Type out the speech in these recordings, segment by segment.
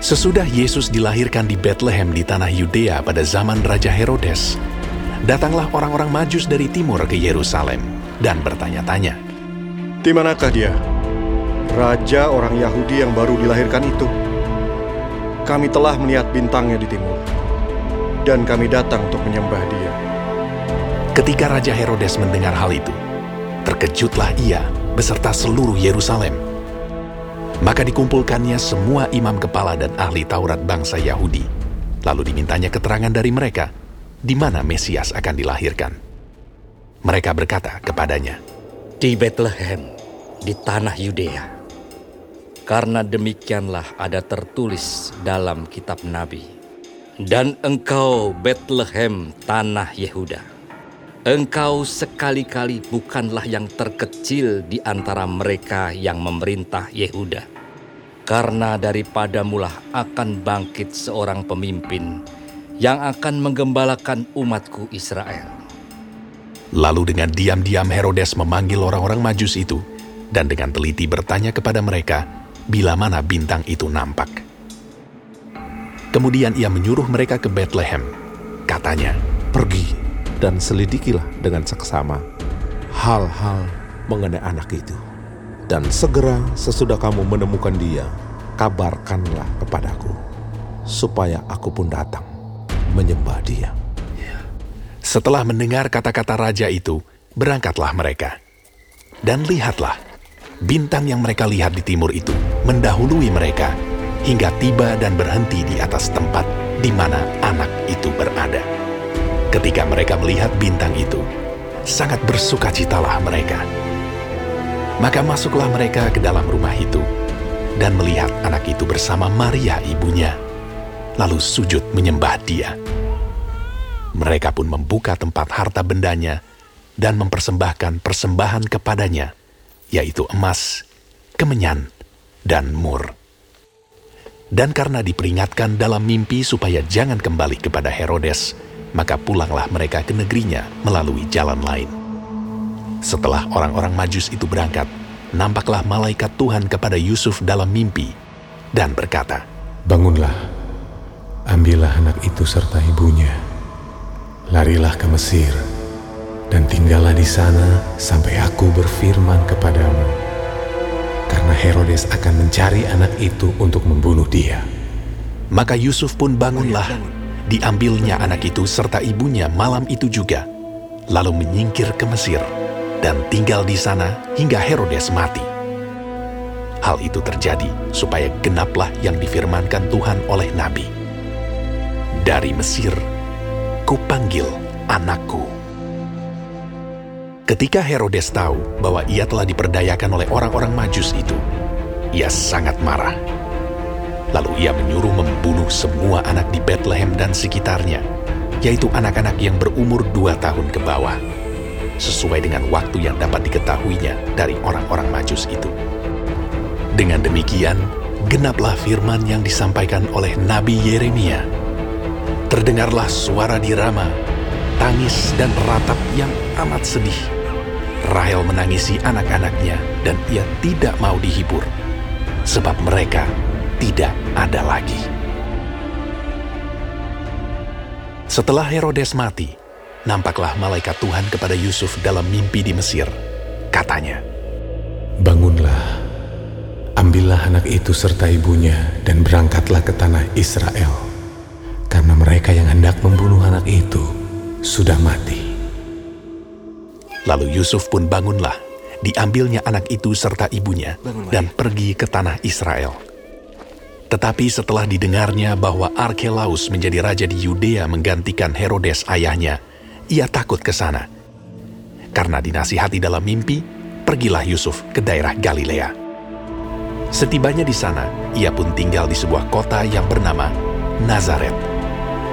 Sesudah Yesus dilahirkan di Bethlehem di tanah Yudea pada zaman Raja Herodes, datanglah orang-orang Majus dari timur ke Yerusalem dan bertanya-tanya, Di manakah dia? Raja orang Yahudi yang baru dilahirkan itu. Kami telah melihat bintangnya di timur, dan kami datang untuk menyembah dia. Ketika Raja Herodes mendengar hal itu, terkejutlah ia beserta seluruh Yerusalem. Maka dikumpulkannya semua imam kepala dan ahli Taurat bangsa Yahudi. Lalu dimintanya keterangan dari mereka, di mana Mesias akan dilahirkan. Mereka berkata kepadanya, Di Bethlehem, di tanah Yudea. Karena demikianlah ada tertulis dalam kitab Nabi. Dan engkau Bethlehem tanah Yehuda. Engkau sekali-kali bukanlah yang terkecil di antara mereka yang memerintah Yehuda. Karena daripadamulah akan bangkit seorang pemimpin yang akan menggembalakan umatku Israel. Lalu dengan diam-diam Herodes memanggil orang-orang majus itu, dan dengan teliti bertanya kepada mereka, bila mana bintang itu nampak. Kemudian ia menyuruh mereka ke Bethlehem. Katanya, Pergi dan selidikilah dengan seksama hal-hal mengenai anak itu. Dan segera sesudah kamu menemukan dia, kabarkanlah kepadaku, supaya aku pun datang menyembah dia. Setelah mendengar kata-kata raja itu, berangkatlah mereka. Dan lihatlah, bintang yang mereka lihat di timur itu mendahului mereka hingga tiba dan berhenti di atas tempat di mana anak itu berada. Ketika mereka melihat bintang itu, sangat bersukacitalah mereka. Maka masuklah mereka ke dalam rumah itu dan melihat anak itu bersama Maria ibunya, lalu sujud menyembah dia. Mereka pun membuka tempat harta bendanya dan mempersembahkan persembahan kepadanya, yaitu emas, kemenyan, dan mur. Dan karena diperingatkan dalam mimpi supaya jangan kembali kepada Herodes, maka pulanglah mereka ke negerinya melalui jalan lain. Setelah orang-orang majus itu berangkat, nampaklah malaikat Tuhan kepada Yusuf dalam mimpi dan berkata, Bangunlah, ambillah anak itu serta ibunya, larilah ke Mesir, dan tinggallah di sana sampai aku berfirman kepadamu. Karena Herodes akan mencari anak itu untuk membunuh dia. Maka Yusuf pun bangunlah, diambilnya anak itu serta ibunya malam itu juga, lalu menyingkir ke Mesir dan tinggal di sana hingga Herodes mati. Hal itu terjadi supaya genaplah yang difirmankan Tuhan oleh Nabi. Dari Mesir, kupanggil anakku. Ketika Herodes tahu bahwa ia telah diperdayakan oleh orang-orang majus itu, ia sangat marah. Lalu ia menyuruh membunuh semua anak di Bethlehem dan sekitarnya, yaitu anak-anak yang berumur dua tahun ke bawah, sesuai dengan waktu yang dapat diketahuinya dari orang-orang majus itu. Dengan demikian, genaplah firman yang disampaikan oleh Nabi Yeremia. Terdengarlah suara di Rama, tangis dan ratap yang amat sedih. Rahel menangisi anak-anaknya dan ia tidak mau dihibur, sebab mereka tidak ada lagi. Setelah Herodes mati, nampaklah malaikat Tuhan kepada Yusuf dalam mimpi di Mesir. Katanya, Bangunlah, ambillah anak itu serta ibunya dan berangkatlah ke tanah Israel. Karena mereka yang hendak membunuh anak itu sudah mati. Lalu Yusuf pun bangunlah, diambilnya anak itu serta ibunya, dan pergi ke tanah Israel. Tetapi setelah didengarnya bahwa Arkelaus menjadi raja di Yudea menggantikan Herodes ayahnya, ia takut ke sana. Karena dinasihati dalam mimpi, pergilah Yusuf ke daerah Galilea. Setibanya di sana, ia pun tinggal di sebuah kota yang bernama Nazaret.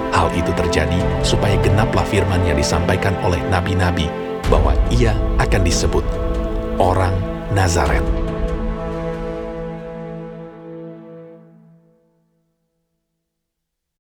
Hal itu terjadi supaya genaplah firman yang disampaikan oleh nabi-nabi bahwa ia akan disebut orang Nazaret.